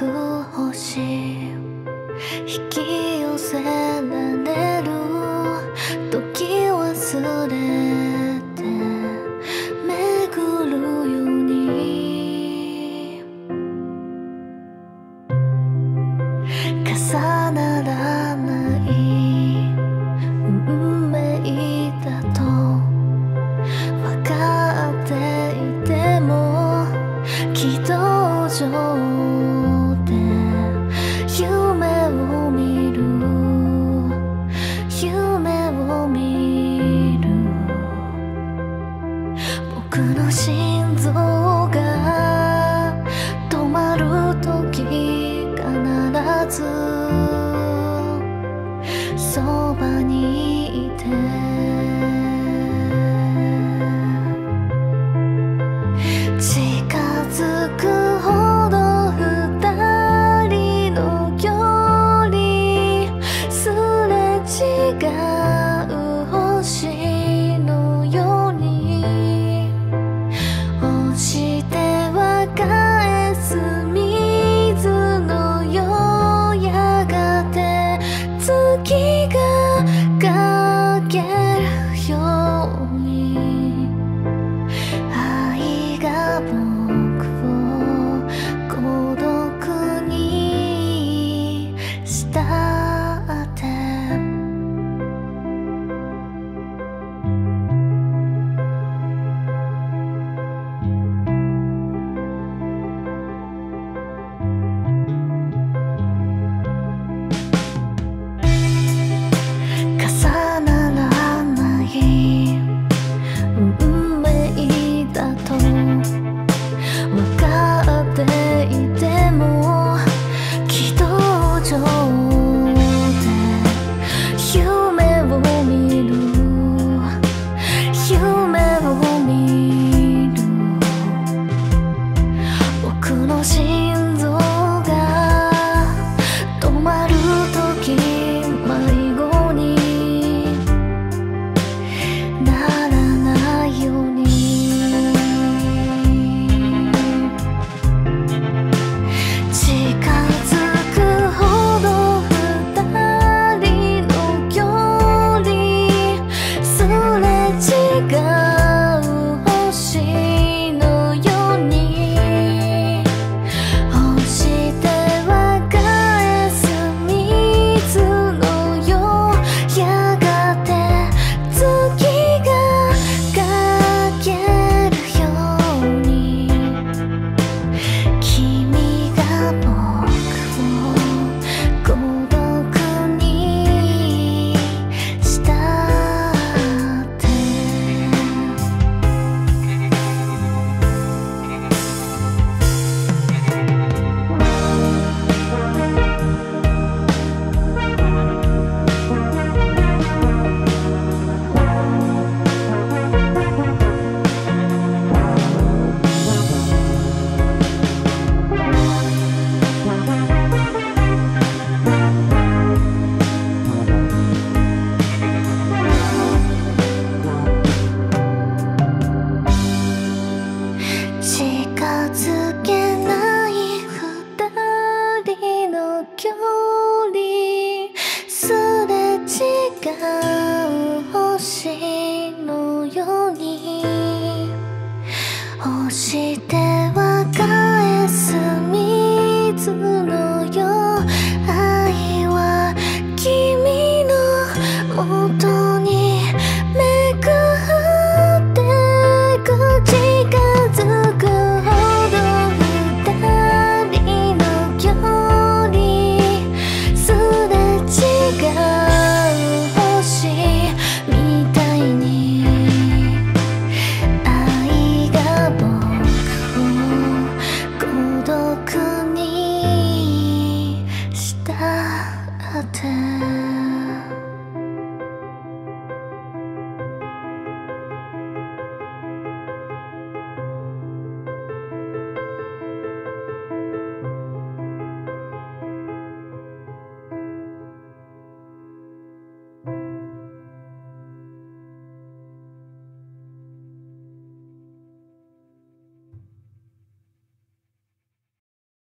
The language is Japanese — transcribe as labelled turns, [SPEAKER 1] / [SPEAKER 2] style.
[SPEAKER 1] く星の心臓が止まる時必ずそばにいてでも星のように星で